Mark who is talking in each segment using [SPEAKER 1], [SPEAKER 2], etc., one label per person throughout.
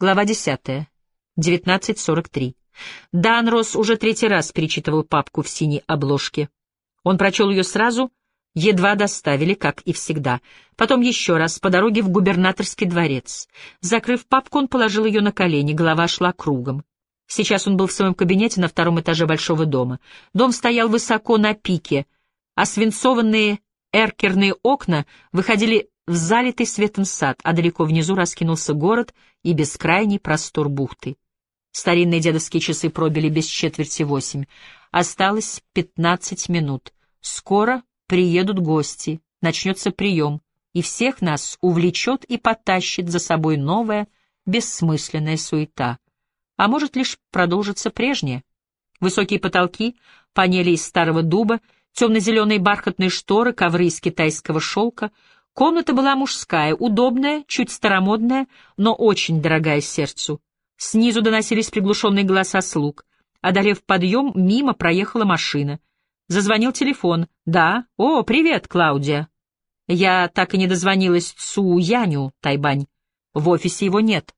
[SPEAKER 1] Глава 10. 19.43. Данрос уже третий раз перечитывал папку в синей обложке. Он прочел ее сразу, едва доставили, как и всегда. Потом еще раз, по дороге в губернаторский дворец. Закрыв папку, он положил ее на колени, голова шла кругом. Сейчас он был в своем кабинете на втором этаже большого дома. Дом стоял высоко на пике, а свинцованные эркерные окна выходили в залитый светом сад, а далеко внизу раскинулся город и бескрайний простор бухты. Старинные дедовские часы пробили без четверти восемь. Осталось пятнадцать минут. Скоро приедут гости, начнется прием, и всех нас увлечет и потащит за собой новая, бессмысленная суета. А может, лишь продолжится прежнее. Высокие потолки, панели из старого дуба, темно-зеленые бархатные шторы, ковры из китайского шелка — Комната была мужская, удобная, чуть старомодная, но очень дорогая сердцу. Снизу доносились приглушенные голоса слуг. Одолев подъем, мимо проехала машина. Зазвонил телефон. «Да. О, привет, Клаудия». Я так и не дозвонилась Цу Яню, Тайбань. В офисе его нет.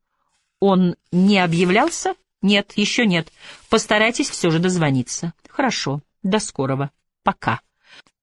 [SPEAKER 1] Он не объявлялся? Нет, еще нет. Постарайтесь все же дозвониться. Хорошо. До скорого. Пока.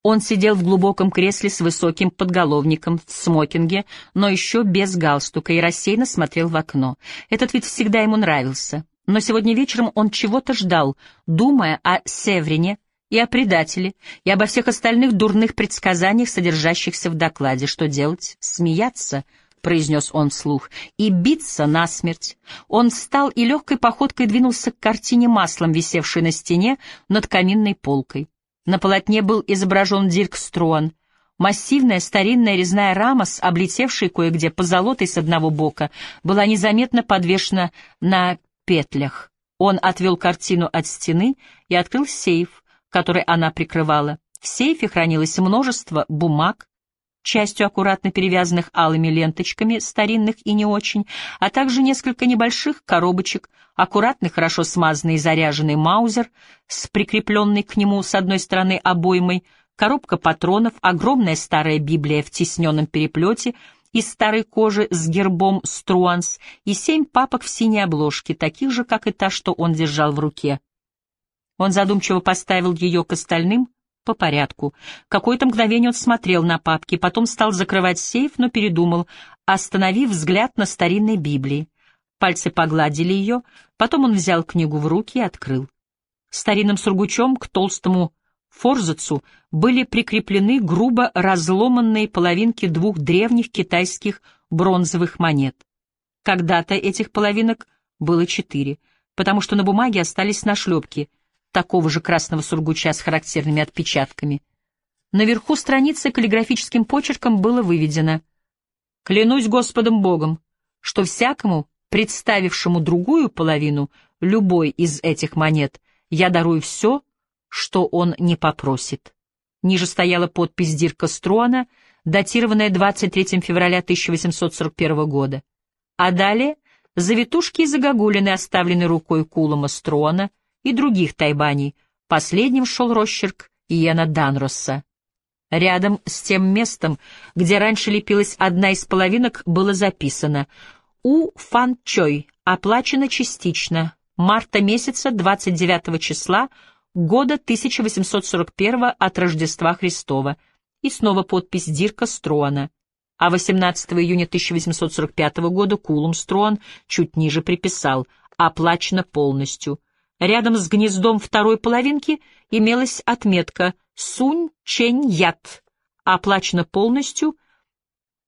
[SPEAKER 1] Он сидел в глубоком кресле с высоким подголовником в смокинге, но еще без галстука, и рассеянно смотрел в окно. Этот вид всегда ему нравился. Но сегодня вечером он чего-то ждал, думая о Севрине и о предателе, и обо всех остальных дурных предсказаниях, содержащихся в докладе. Что делать? Смеяться? — произнес он вслух, — и биться насмерть. Он встал и легкой походкой двинулся к картине маслом, висевшей на стене над каминной полкой. На полотне был изображен Дирк Струан. Массивная старинная резная рама с облетевшей кое-где позолотой с одного бока была незаметно подвешена на петлях. Он отвел картину от стены и открыл сейф, который она прикрывала. В сейфе хранилось множество бумаг, частью аккуратно перевязанных алыми ленточками, старинных и не очень, а также несколько небольших коробочек, аккуратный, хорошо смазанный и заряженный маузер с прикрепленной к нему с одной стороны обоймой, коробка патронов, огромная старая Библия в тисненном переплете из старой кожи с гербом Струанс и семь папок в синей обложке, таких же, как и та, что он держал в руке. Он задумчиво поставил ее к остальным, по порядку. Какое-то мгновение он смотрел на папки, потом стал закрывать сейф, но передумал, остановив взгляд на старинной Библии. Пальцы погладили ее, потом он взял книгу в руки и открыл. Старинным сургучом к толстому форзацу были прикреплены грубо разломанные половинки двух древних китайских бронзовых монет. Когда-то этих половинок было четыре, потому что на бумаге остались нашлепки — такого же красного сургуча с характерными отпечатками. Наверху страницы каллиграфическим почерком было выведено «Клянусь Господом Богом, что всякому, представившему другую половину любой из этих монет, я дарую все, что он не попросит». Ниже стояла подпись Дирка Струана, датированная 23 февраля 1841 года. А далее завитушки и загогулины, оставлены рукой Кулома Струана — и других тайбаней. Последним шел росчерк Иена Данросса. Рядом с тем местом, где раньше лепилась одна из половинок, было записано «У Фан Чой, оплачено частично, марта месяца 29 числа года 1841 от Рождества Христова» и снова подпись Дирка Строана. А 18 июня 1845 года Кулум Строан чуть ниже приписал «оплачено полностью», Рядом с гнездом второй половинки имелась отметка «Сунь Чень Ят», оплачена полностью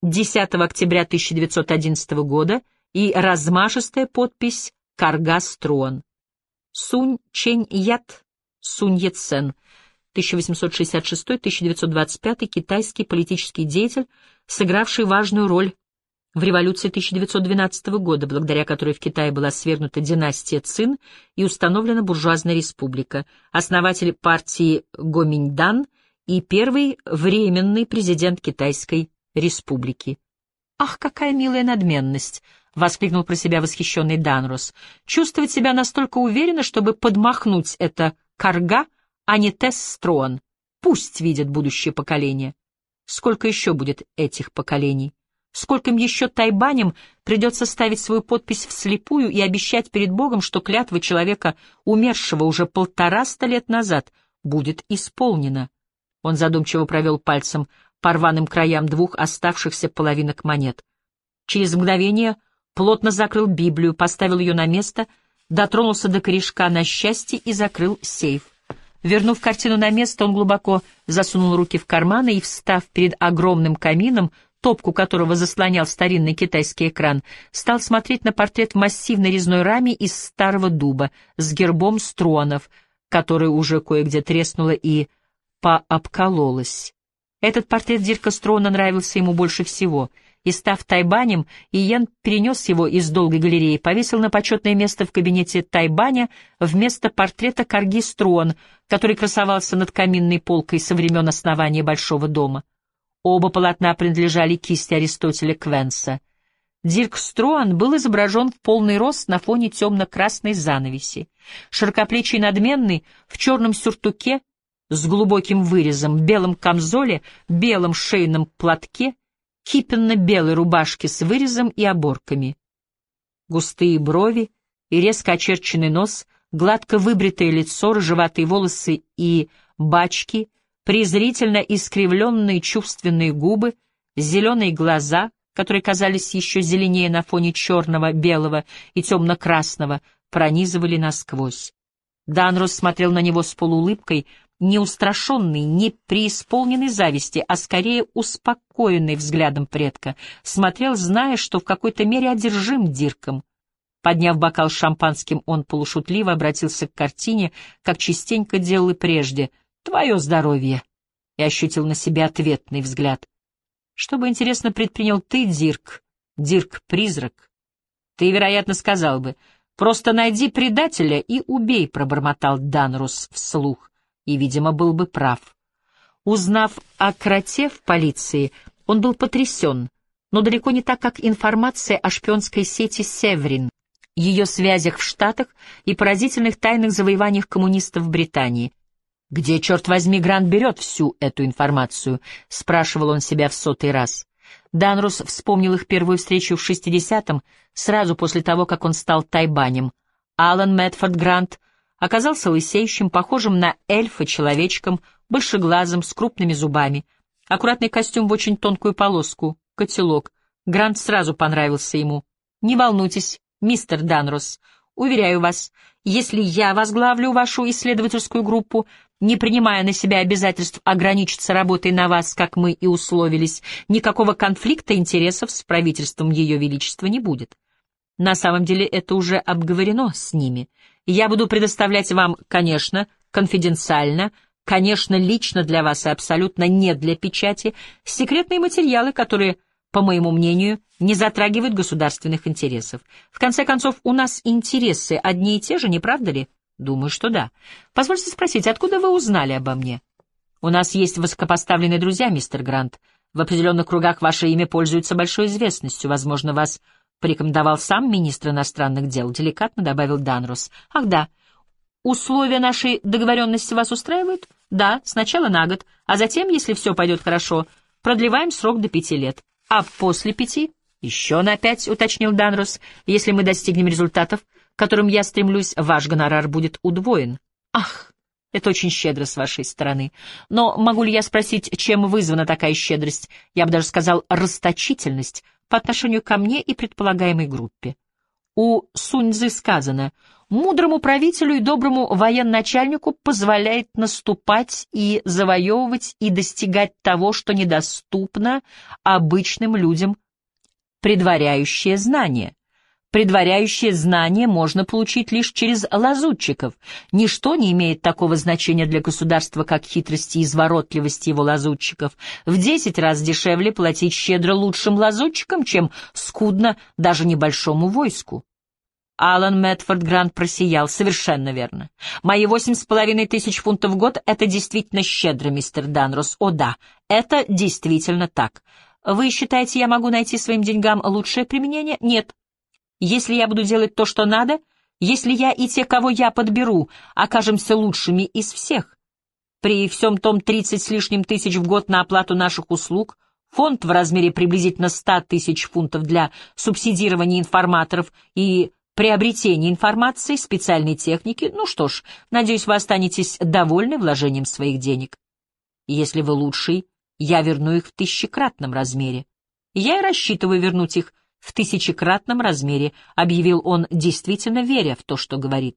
[SPEAKER 1] 10 октября 1911 года и размашистая подпись «Карга Струан». Сунь Чень Ят, Сунь Яцен, 1866-1925 китайский политический деятель, сыгравший важную роль в революции 1912 года, благодаря которой в Китае была свергнута династия Цин и установлена буржуазная республика, основатель партии Гоминьдан и первый временный президент Китайской республики. «Ах, какая милая надменность!» — воскликнул про себя восхищенный Данрос. «Чувствовать себя настолько уверенно, чтобы подмахнуть это карга, а не Тесстрон. Пусть видят будущее поколение. Сколько еще будет этих поколений?» Скольким еще тайбаням придется ставить свою подпись вслепую и обещать перед Богом, что клятва человека, умершего уже полтораста лет назад, будет исполнена. Он задумчиво провел пальцем по рваным краям двух оставшихся половинок монет. Через мгновение плотно закрыл Библию, поставил ее на место, дотронулся до корешка на счастье и закрыл сейф. Вернув картину на место, он глубоко засунул руки в карманы и, встав перед огромным камином, топку которого заслонял старинный китайский экран, стал смотреть на портрет в массивной резной раме из старого дуба с гербом стронов, который уже кое-где треснуло и пообкололось. Этот портрет Дирка Строна нравился ему больше всего, и, став тайбанем, Иен перенес его из долгой галереи, повесил на почетное место в кабинете тайбаня вместо портрета Карги Строн, который красовался над каминной полкой со времен основания Большого дома. Оба полотна принадлежали кисти Аристотеля Квенса. Дирк Строан был изображен в полный рост на фоне темно-красной занавеси. Широкоплечий надменный, в черном сюртуке, с глубоким вырезом, белом камзоле, белом шейном платке, кипенно-белой рубашке с вырезом и оборками. Густые брови и резко очерченный нос, гладко выбритое лицо, рыжеватые волосы и бачки — презрительно искривленные чувственные губы, зеленые глаза, которые казались еще зеленее на фоне черного, белого и темно-красного, пронизывали насквозь. Данрос смотрел на него с полуулыбкой, не устрашенный, не преисполненный зависти, а скорее успокоенный взглядом предка, смотрел, зная, что в какой-то мере одержим Дирком. Подняв бокал шампанским, он полушутливо обратился к картине, как частенько делал и прежде — Твое здоровье. И ощутил на себе ответный взгляд. Что бы, интересно, предпринял ты, Дирк, Дирк-призрак? Ты, вероятно, сказал бы, просто найди предателя и убей, пробормотал Данрус вслух, и, видимо, был бы прав. Узнав о кроте в полиции, он был потрясен, но далеко не так, как информация о шпионской сети «Севрин», ее связях в Штатах и поразительных тайных завоеваниях коммунистов в Британии — «Где, черт возьми, Грант берет всю эту информацию?» — спрашивал он себя в сотый раз. Данрус вспомнил их первую встречу в 60-м, сразу после того, как он стал тайбанем. Алан Мэтфорд Грант оказался лысеющим, похожим на эльфа человечком, большеглазым, с крупными зубами. Аккуратный костюм в очень тонкую полоску, котелок. Грант сразу понравился ему. «Не волнуйтесь, мистер Данрус, уверяю вас, если я возглавлю вашу исследовательскую группу, не принимая на себя обязательств ограничиться работой на вас, как мы и условились, никакого конфликта интересов с правительством Ее Величества не будет. На самом деле это уже обговорено с ними. Я буду предоставлять вам, конечно, конфиденциально, конечно, лично для вас и абсолютно не для печати, секретные материалы, которые, по моему мнению, не затрагивают государственных интересов. В конце концов, у нас интересы одни и те же, не правда ли? Думаю, что да. Позвольте спросить, откуда вы узнали обо мне? У нас есть высокопоставленные друзья, мистер Грант. В определенных кругах ваше имя пользуется большой известностью. Возможно, вас порекомендовал сам министр иностранных дел, деликатно добавил Данрус. Ах да. Условия нашей договоренности вас устраивают? Да, сначала на год, а затем, если все пойдет хорошо, продлеваем срок до пяти лет. А после пяти? Еще на пять, уточнил Данрус. Если мы достигнем результатов, которым я стремлюсь, ваш гонорар будет удвоен. Ах, это очень щедро с вашей стороны. Но могу ли я спросить, чем вызвана такая щедрость, я бы даже сказал, расточительность по отношению ко мне и предполагаемой группе? У Суньцзы сказано, мудрому правителю и доброму военачальнику позволяет наступать и завоевывать и достигать того, что недоступно обычным людям, предваряющее знание. Предваряющее знание можно получить лишь через лазутчиков. Ничто не имеет такого значения для государства, как хитрости и изворотливость его лазутчиков. В десять раз дешевле платить щедро лучшим лазутчикам, чем скудно даже небольшому войску. Алан Мэтфорд Грант просиял. Совершенно верно. Мои восемь с половиной тысяч фунтов в год — это действительно щедро, мистер Данрос. О да, это действительно так. Вы считаете, я могу найти своим деньгам лучшее применение? Нет. Если я буду делать то, что надо, если я и те, кого я подберу, окажемся лучшими из всех, при всем том тридцать с лишним тысяч в год на оплату наших услуг, фонд в размере приблизительно 100 тысяч фунтов для субсидирования информаторов и приобретения информации, специальной техники. Ну что ж, надеюсь, вы останетесь довольны вложением своих денег. Если вы лучший, я верну их в тысячекратном размере. Я и рассчитываю вернуть их в тысячекратном размере, объявил он, действительно веря в то, что говорит.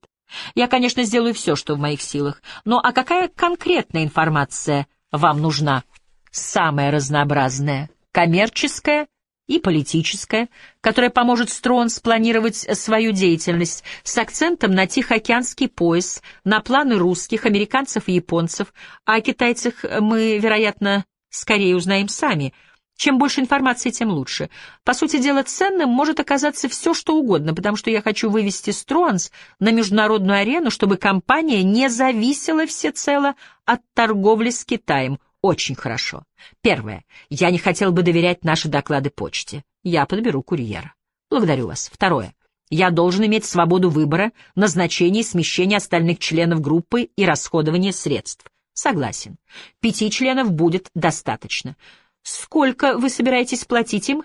[SPEAKER 1] Я, конечно, сделаю все, что в моих силах, но а какая конкретная информация вам нужна? Самая разнообразная, коммерческая и политическая, которая поможет Строн спланировать свою деятельность с акцентом на Тихоокеанский пояс, на планы русских, американцев и японцев, а о китайцах мы, вероятно, скорее узнаем сами — чем больше информации, тем лучше. По сути дела, ценным может оказаться все, что угодно, потому что я хочу вывести Стронс на международную арену, чтобы компания не зависела всецело от торговли с Китаем. Очень хорошо. Первое. Я не хотел бы доверять наши доклады почте. Я подберу курьера. Благодарю вас. Второе. Я должен иметь свободу выбора, назначения и смещения остальных членов группы и расходования средств. Согласен. Пяти членов будет достаточно. Сколько вы собираетесь платить им?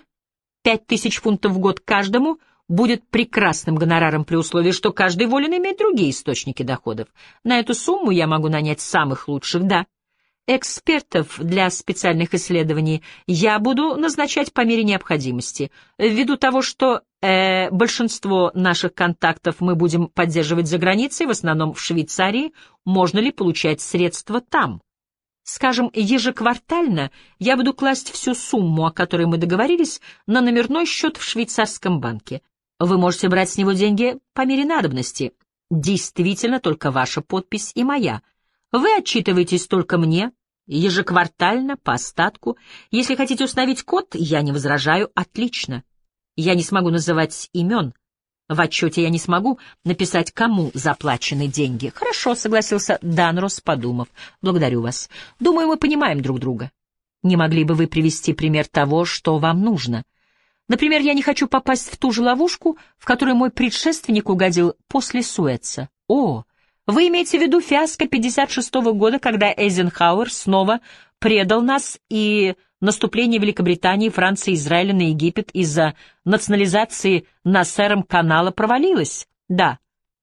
[SPEAKER 1] Пять тысяч фунтов в год каждому будет прекрасным гонораром при условии, что каждый волен иметь другие источники доходов. На эту сумму я могу нанять самых лучших, да. Экспертов для специальных исследований я буду назначать по мере необходимости, ввиду того, что э, большинство наших контактов мы будем поддерживать за границей, в основном в Швейцарии, можно ли получать средства там? Скажем, ежеквартально я буду класть всю сумму, о которой мы договорились, на номерной счет в швейцарском банке. Вы можете брать с него деньги по мере надобности. Действительно, только ваша подпись и моя. Вы отчитываетесь только мне, ежеквартально, по остатку. Если хотите установить код, я не возражаю, отлично. Я не смогу называть имен, в отчете я не смогу написать, кому заплачены деньги. Хорошо, согласился Данрос, подумав. Благодарю вас. Думаю, мы понимаем друг друга. Не могли бы вы привести пример того, что вам нужно? Например, я не хочу попасть в ту же ловушку, в которую мой предшественник угодил после Суэца. О, вы имеете в виду фиаско 56-го года, когда Эйзенхауэр снова предал нас и наступление Великобритании, Франции Израиля на Египет из-за национализации Насером канала провалилось. Да,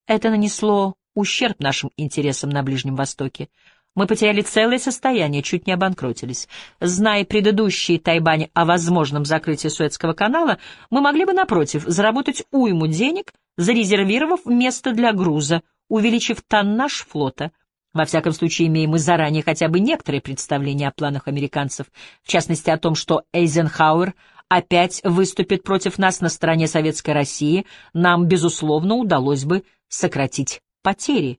[SPEAKER 1] это нанесло ущерб нашим интересам на Ближнем Востоке. Мы потеряли целое состояние, чуть не обанкротились. Зная предыдущие Тайбани о возможном закрытии Суэцкого канала, мы могли бы, напротив, заработать уйму денег, зарезервировав место для груза, увеличив тоннаж флота — во всяком случае, имеем мы заранее хотя бы некоторые представления о планах американцев, в частности о том, что Эйзенхауэр опять выступит против нас на стороне Советской России, нам, безусловно, удалось бы сократить потери.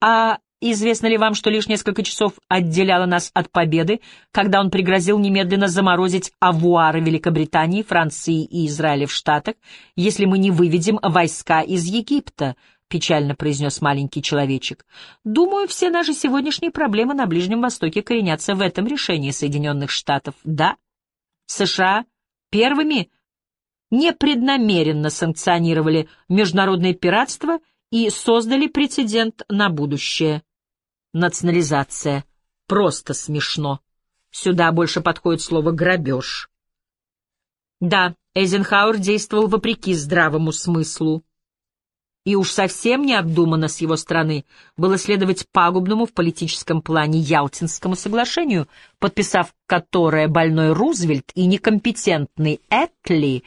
[SPEAKER 1] А известно ли вам, что лишь несколько часов отделяло нас от победы, когда он пригрозил немедленно заморозить авуары Великобритании, Франции и Израиля в Штатах, если мы не выведем войска из Египта —— печально произнес маленький человечек. «Думаю, все наши сегодняшние проблемы на Ближнем Востоке коренятся в этом решении Соединенных Штатов. Да, США первыми непреднамеренно санкционировали международное пиратство и создали прецедент на будущее. Национализация. Просто смешно. Сюда больше подходит слово «грабеж». Да, Эйзенхауэр действовал вопреки здравому смыслу. И уж совсем необдуманно с его стороны было следовать пагубному в политическом плане Ялтинскому соглашению, подписав которое больной Рузвельт и некомпетентный Этли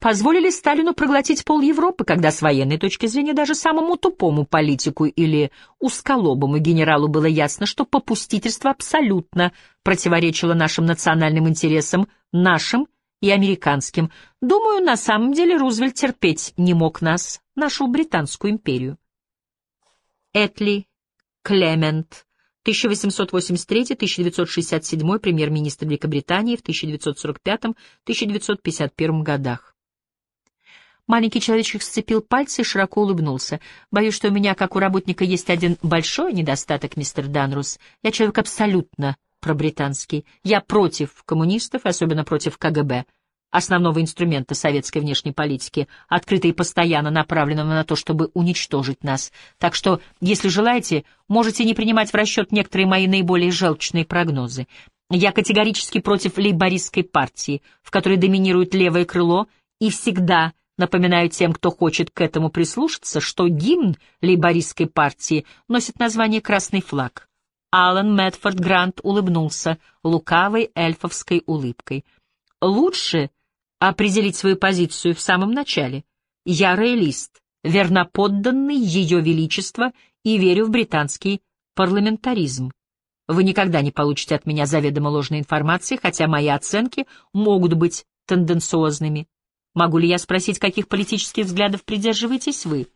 [SPEAKER 1] позволили Сталину проглотить пол Европы, когда с военной точки зрения даже самому тупому политику или узколобому генералу было ясно, что попустительство абсолютно противоречило нашим национальным интересам, нашим и американским. Думаю, на самом деле Рузвельт терпеть не мог нас, нашу Британскую империю. Этли Клемент, 1883-1967, премьер-министр Великобритании в 1945-1951 годах. Маленький человечек сцепил пальцы и широко улыбнулся. «Боюсь, что у меня, как у работника, есть один большой недостаток, мистер Данрус. Я человек абсолютно пробританский. Я против коммунистов, особенно против КГБ, основного инструмента советской внешней политики, открыто и постоянно направленного на то, чтобы уничтожить нас. Так что, если желаете, можете не принимать в расчет некоторые мои наиболее желчные прогнозы. Я категорически против лейбористской партии, в которой доминирует левое крыло, и всегда напоминаю тем, кто хочет к этому прислушаться, что гимн лейбористской партии носит название «Красный флаг». Алан Мэтфорд Грант улыбнулся лукавой эльфовской улыбкой. «Лучше определить свою позицию в самом начале. Я роялист, верноподданный Ее Величества и верю в британский парламентаризм. Вы никогда не получите от меня заведомо ложной информации, хотя мои оценки могут быть тенденциозными. Могу ли я спросить, каких политических взглядов придерживаетесь вы?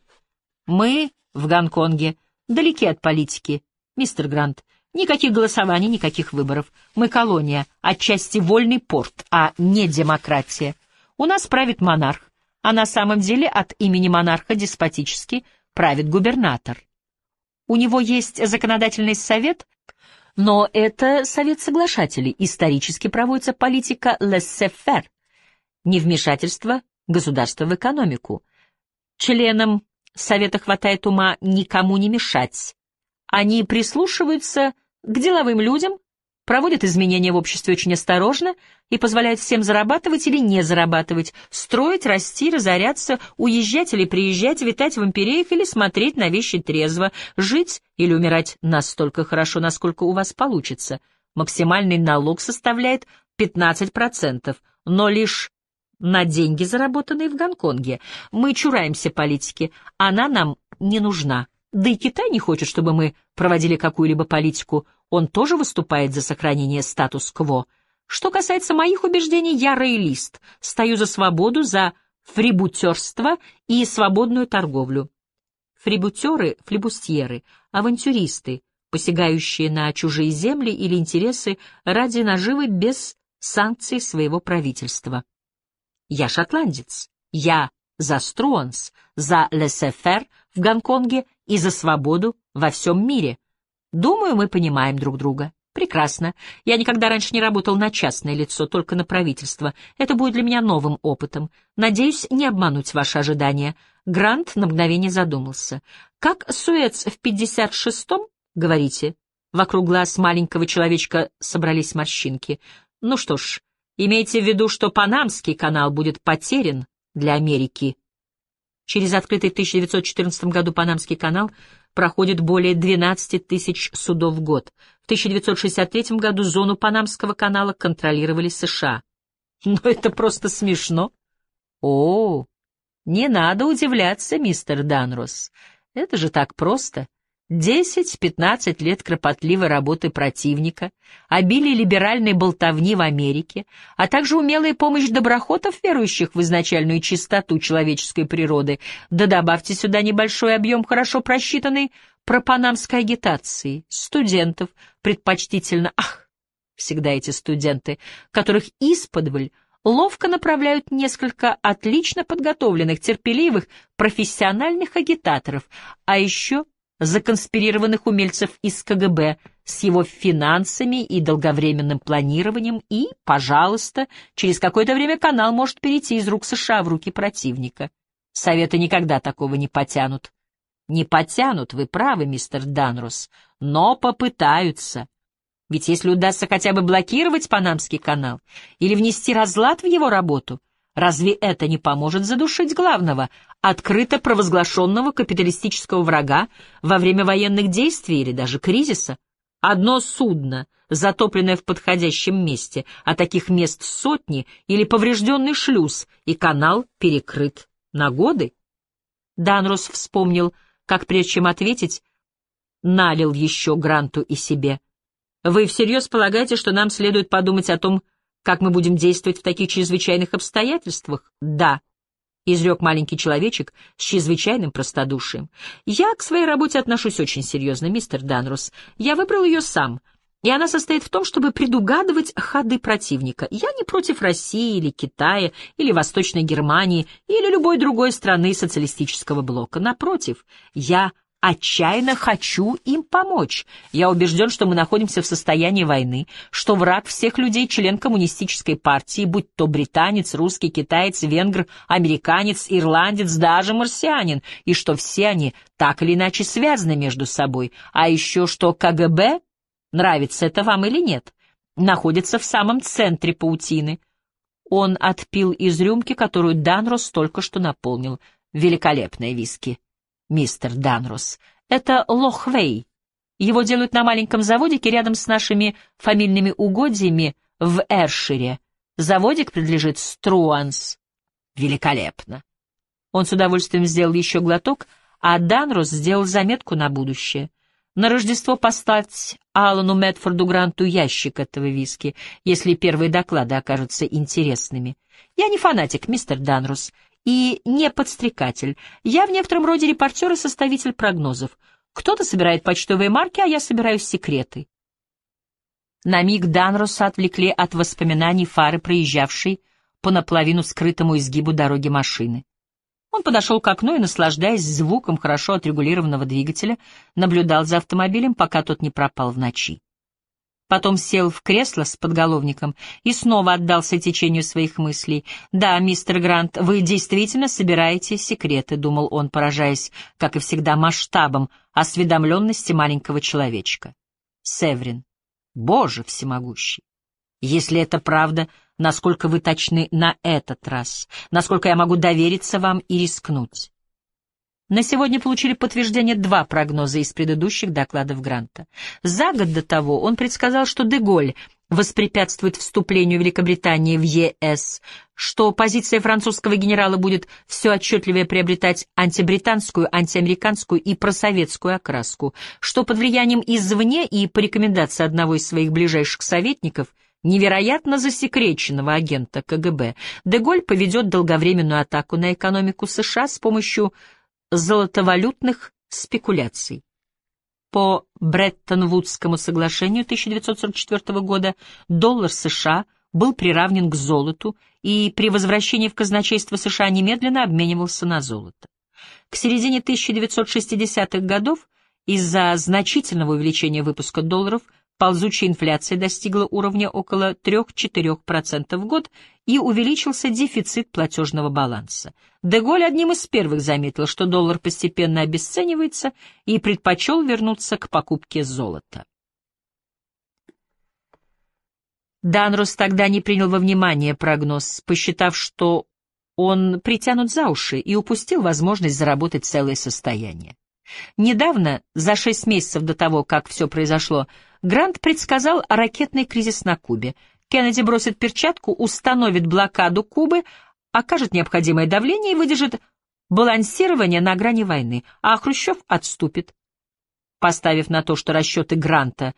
[SPEAKER 1] Мы в Гонконге далеки от политики, мистер Грант. Никаких голосований, никаких выборов. Мы колония, отчасти вольный порт, а не демократия. У нас правит монарх, а на самом деле от имени монарха деспотически правит губернатор. У него есть законодательный совет, но это совет соглашателей. Исторически проводится политика laissez-faire, невмешательство государства в экономику. Членам совета хватает ума никому не мешать. Они прислушиваются к деловым людям, проводят изменения в обществе очень осторожно и позволяют всем зарабатывать или не зарабатывать, строить, расти, разоряться, уезжать или приезжать, витать в империях или смотреть на вещи трезво, жить или умирать настолько хорошо, насколько у вас получится. Максимальный налог составляет 15%, но лишь на деньги, заработанные в Гонконге. Мы чураемся политики, она нам не нужна. Да и Китай не хочет, чтобы мы проводили какую-либо политику. Он тоже выступает за сохранение статус-кво. Что касается моих убеждений, я роялист, стою за свободу, за фрибутерство и свободную торговлю. Фрибутеры — флибустьеры, авантюристы, посягающие на чужие земли или интересы ради наживы без санкций своего правительства. Я шотландец. Я за Струанс, за Лесефер в Гонконге и за свободу во всем мире. Думаю, мы понимаем друг друга. Прекрасно. Я никогда раньше не работал на частное лицо, только на правительство. Это будет для меня новым опытом. Надеюсь, не обмануть ваши ожидания. Грант на мгновение задумался. Как Суэц в 56-м, говорите? Вокруг глаз маленького человечка собрались морщинки. Ну что ж, имейте в виду, что Панамский канал будет потерян для Америки. Через открытый в 1914 году Панамский канал проходит более 12 тысяч судов в год. В 1963 году зону Панамского канала контролировали США. Но это просто смешно. О, не надо удивляться, мистер Данрос. Это же так просто. Десять-пятнадцать лет кропотливой работы противника, обилие либеральной болтовни в Америке, а также умелая помощь доброхотов, верующих в изначальную чистоту человеческой природы, да добавьте сюда небольшой объем хорошо просчитанной пропанамской агитации, студентов, предпочтительно, ах, всегда эти студенты, которых исподволь ловко направляют несколько отлично подготовленных, терпеливых, профессиональных агитаторов, а еще законспирированных умельцев из КГБ с его финансами и долговременным планированием, и, пожалуйста, через какое-то время канал может перейти из рук США в руки противника. Советы никогда такого не потянут. Не потянут, вы правы, мистер Данрус, но попытаются. Ведь если удастся хотя бы блокировать Панамский канал или внести разлад в его работу, Разве это не поможет задушить главного, открыто провозглашенного капиталистического врага во время военных действий или даже кризиса? Одно судно, затопленное в подходящем месте, а таких мест сотни, или поврежденный шлюз, и канал перекрыт на годы? Данрос вспомнил, как прежде чем ответить, налил еще Гранту и себе. «Вы всерьез полагаете, что нам следует подумать о том, как мы будем действовать в таких чрезвычайных обстоятельствах? Да, — изрек маленький человечек с чрезвычайным простодушием. «Я к своей работе отношусь очень серьезно, мистер Данрус. Я выбрал ее сам, и она состоит в том, чтобы предугадывать ходы противника. Я не против России или Китая, или Восточной Германии, или любой другой страны социалистического блока. Напротив, я отчаянно хочу им помочь. Я убежден, что мы находимся в состоянии войны, что враг всех людей — член коммунистической партии, будь то британец, русский, китаец, венгр, американец, ирландец, даже марсианин, и что все они так или иначе связаны между собой, а еще что КГБ, нравится это вам или нет, находится в самом центре паутины. Он отпил из рюмки, которую Данрос только что наполнил. Великолепные виски, мистер Данрос. Это Лохвей. Его делают на маленьком заводике рядом с нашими фамильными угодьями в Эршире. Заводик принадлежит Струанс. Великолепно. Он с удовольствием сделал еще глоток, а Данрос сделал заметку на будущее. На Рождество послать Алану Медфорду Гранту ящик этого виски, если первые доклады окажутся интересными. Я не фанатик, мистер Данрус, и не подстрекатель. Я в некотором роде репортер и составитель прогнозов. Кто-то собирает почтовые марки, а я собираю секреты. На миг Данруса отвлекли от воспоминаний фары, проезжавшей по наполовину скрытому изгибу дороги машины. Он подошел к окну и, наслаждаясь звуком хорошо отрегулированного двигателя, наблюдал за автомобилем, пока тот не пропал в ночи. Потом сел в кресло с подголовником и снова отдался течению своих мыслей. «Да, мистер Грант, вы действительно собираете секреты», — думал он, поражаясь, как и всегда, масштабом осведомленности маленького человечка. Севрин. Боже всемогущий! Если это правда, насколько вы точны на этот раз, насколько я могу довериться вам и рискнуть. На сегодня получили подтверждение два прогноза из предыдущих докладов Гранта. За год до того он предсказал, что Деголь воспрепятствует вступлению Великобритании в ЕС, что позиция французского генерала будет все отчетливее приобретать антибританскую, антиамериканскую и просоветскую окраску, что под влиянием извне и по рекомендации одного из своих ближайших советников – невероятно засекреченного агента КГБ, Деголь поведет долговременную атаку на экономику США с помощью золотовалютных спекуляций. По Бреттон-Вудскому соглашению 1944 года доллар США был приравнен к золоту и при возвращении в казначейство США немедленно обменивался на золото. К середине 1960-х годов из-за значительного увеличения выпуска долларов ползучая инфляция достигла уровня около 3-4% в год и увеличился дефицит платежного баланса. Деголь одним из первых заметил, что доллар постепенно обесценивается и предпочел вернуться к покупке золота. Данрос тогда не принял во внимание прогноз, посчитав, что он притянут за уши и упустил возможность заработать целое состояние. Недавно, за шесть месяцев до того, как все произошло, Грант предсказал ракетный кризис на Кубе. Кеннеди бросит перчатку, установит блокаду Кубы, окажет необходимое давление и выдержит балансирование на грани войны, а Хрущев отступит. Поставив на то, что расчеты Гранта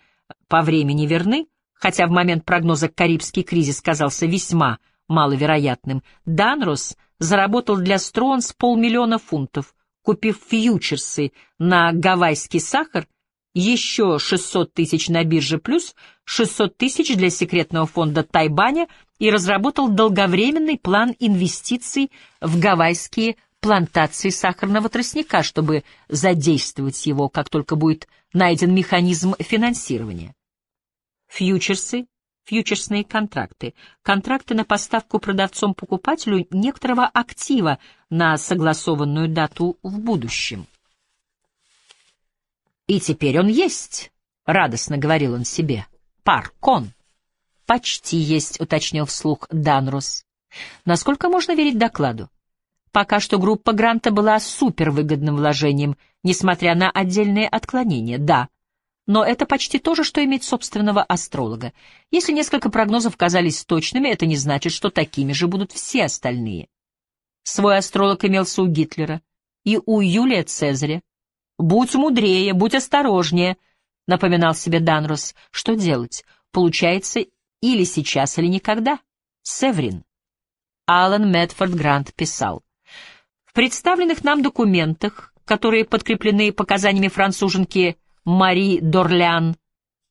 [SPEAKER 1] по времени верны, хотя в момент прогноза Карибский кризис казался весьма маловероятным, Данрос заработал для Стронс полмиллиона фунтов, купив фьючерсы на гавайский сахар, еще 600 тысяч на бирже плюс 600 тысяч для секретного фонда Тайбаня и разработал долговременный план инвестиций в гавайские плантации сахарного тростника, чтобы задействовать его, как только будет найден механизм финансирования. Фьючерсы фьючерсные контракты, контракты на поставку продавцом-покупателю некоторого актива на согласованную дату в будущем. «И теперь он есть», — радостно говорил он себе. «Паркон». «Почти есть», — уточнил вслух Данрус. «Насколько можно верить докладу?» Пока что группа Гранта была супервыгодным вложением, несмотря на отдельные отклонения. Да, но это почти то же, что иметь собственного астролога. Если несколько прогнозов казались точными, это не значит, что такими же будут все остальные. Свой астролог имелся у Гитлера и у Юлия Цезаря. «Будь мудрее, будь осторожнее», — напоминал себе Данрос. «Что делать? Получается, или сейчас, или никогда». Севрин. Алан Медфорд Грант писал. В представленных нам документах, которые подкреплены показаниями француженки Мари Дорлян,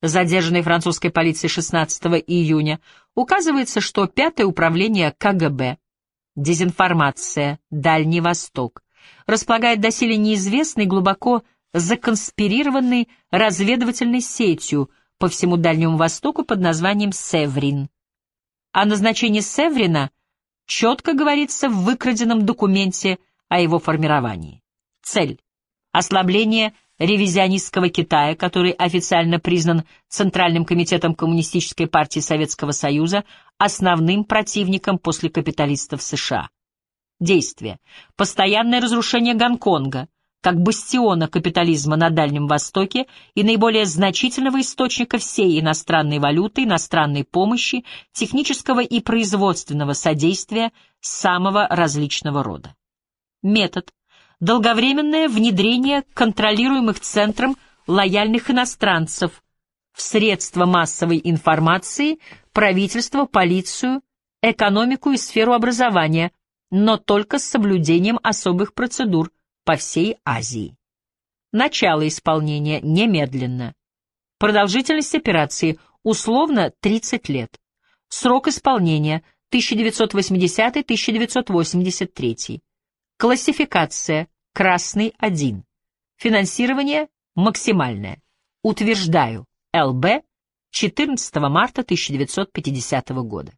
[SPEAKER 1] задержанной французской полицией 16 июня, указывается, что Пятое управление КГБ, дезинформация, Дальний Восток, располагает доселе неизвестной, глубоко законспирированной разведывательной сетью по всему Дальнему Востоку под названием «Севрин». О назначении Севрина четко говорится в выкраденном документе о его формировании. Цель — ослабление ревизионистского Китая, который официально признан Центральным комитетом Коммунистической партии Советского Союза основным противником после капиталистов США. Действие. Постоянное разрушение Гонконга, как бастиона капитализма на Дальнем Востоке и наиболее значительного источника всей иностранной валюты, иностранной помощи, технического и производственного содействия самого различного рода. Метод долговременное внедрение контролируемых центром лояльных иностранцев в средства массовой информации, правительство, полицию, экономику и сферу образования, но только с соблюдением особых процедур по всей Азии. Начало исполнения немедленно. Продолжительность операции условно 30 лет. Срок исполнения 1980-1983. Классификация. Красный 1. Финансирование максимальное. Утверждаю. ЛБ. 14 марта 1950 года.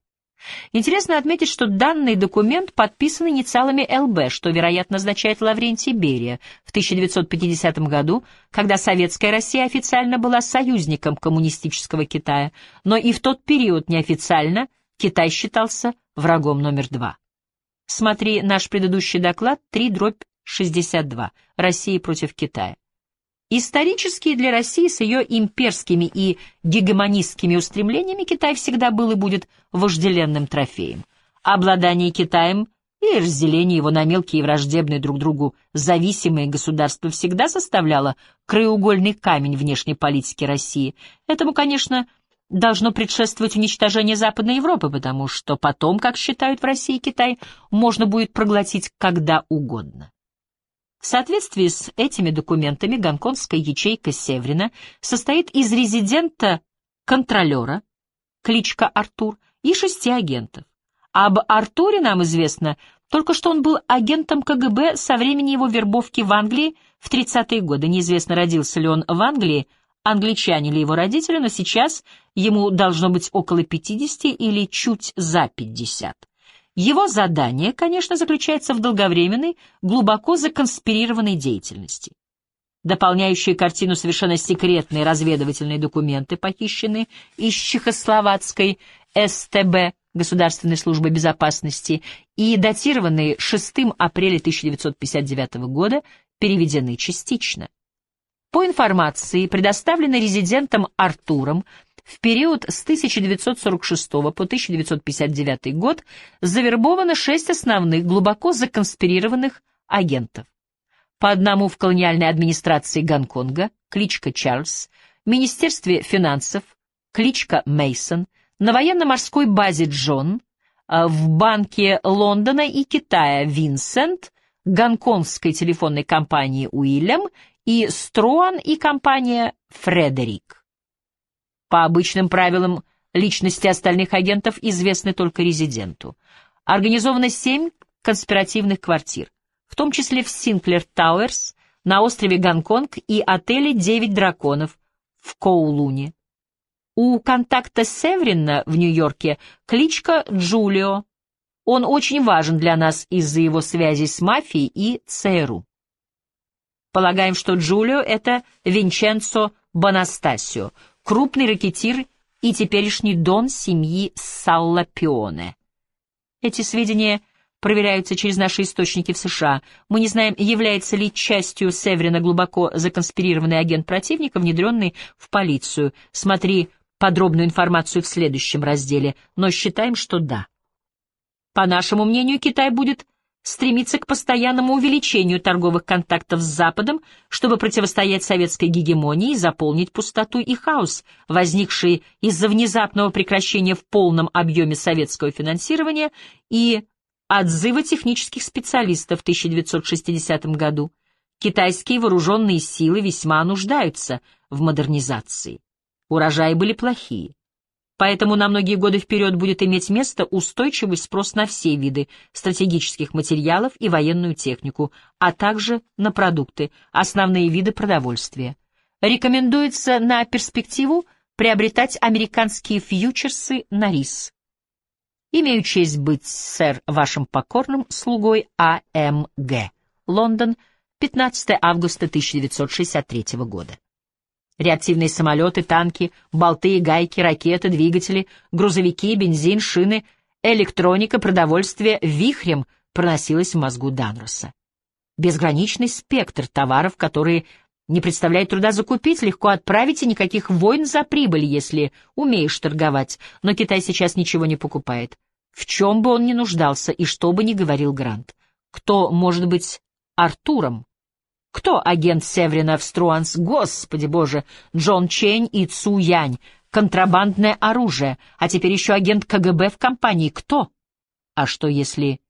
[SPEAKER 1] Интересно отметить, что данный документ подписан инициалами ЛБ, что, вероятно, означает Лаврентий Берия, в 1950 году, когда Советская Россия официально была союзником коммунистического Китая, но и в тот период неофициально Китай считался врагом номер два. Смотри наш предыдущий доклад 3 дробь 62. Россия против Китая. Исторически для России с ее имперскими и гегемонистскими устремлениями Китай всегда был и будет вожделенным трофеем. Обладание Китаем и разделение его на мелкие и враждебные друг другу зависимые государства всегда составляло краеугольный камень внешней политики России. Этому, конечно, должно предшествовать уничтожение Западной Европы, потому что потом, как считают в России Китай, можно будет проглотить когда угодно. В соответствии с этими документами гонконгская ячейка Севрина состоит из резидента-контролера, кличка Артур, и шести агентов. Об Артуре нам известно только что он был агентом КГБ со времени его вербовки в Англии в 30-е годы. Неизвестно, родился ли он в Англии, англичане ли его родители, но сейчас ему должно быть около 50 или чуть за 50. Его задание, конечно, заключается в долговременной, глубоко законспирированной деятельности. Дополняющие картину совершенно секретные разведывательные документы, похищенные из чехословацкой СТБ, Государственной службы безопасности, и датированные 6 апреля 1959 года, переведены частично. По информации, предоставленной резидентом Артуром, в период с 1946 по 1959 год завербовано шесть основных, глубоко законспирированных агентов. По одному в колониальной администрации Гонконга, кличка Чарльз, Министерстве финансов, кличка Мейсон, на военно-морской базе Джон, а в Банке Лондона и Китая Винсент, гонконгской телефонной компании Уильям и Струан и компания Фредерик. По обычным правилам личности остальных агентов известны только резиденту. Организовано семь конспиративных квартир, в том числе в Синклер Тауэрс, на острове Гонконг и отеле «Девять драконов» в Коулуне. У контакта Севрина в Нью-Йорке кличка Джулио. Он очень важен для нас из-за его связей с мафией и ЦРУ. Полагаем, что Джулио — это Винченцо Бонастасио, крупный ракетир и теперешний дон семьи Саллапионе. Эти сведения проверяются через наши источники в США. Мы не знаем, является ли частью Северина глубоко законспирированный агент противника, внедренный в полицию. Смотри подробную информацию в следующем разделе, но считаем, что да. По нашему мнению, Китай будет стремится к постоянному увеличению торговых контактов с Западом, чтобы противостоять советской гегемонии и заполнить пустоту и хаос, возникшие из-за внезапного прекращения в полном объеме советского финансирования и отзыва технических специалистов в 1960 году. Китайские вооруженные силы весьма нуждаются в модернизации. Урожаи были плохие. Поэтому на многие годы вперед будет иметь место устойчивый спрос на все виды стратегических материалов и военную технику, а также на продукты, основные виды продовольствия. Рекомендуется на перспективу приобретать американские фьючерсы на рис. Имею честь быть, сэр, вашим покорным слугой А.М.Г. Лондон, 15 августа 1963 года. Реактивные самолеты, танки, болты, гайки, ракеты, двигатели, грузовики, бензин, шины, электроника, продовольствие вихрем проносилось в мозгу Данроса. Безграничный спектр товаров, которые не представляет труда закупить, легко отправить, и никаких войн за прибыль, если умеешь торговать. Но Китай сейчас ничего не покупает. В чем бы он ни нуждался и что бы ни говорил Грант. Кто может быть Артуром? Кто агент Севрина в Струанс? Господи боже! Джон Чейн и Цу Янь. Контрабандное оружие. А теперь еще агент КГБ в компании. Кто? А что если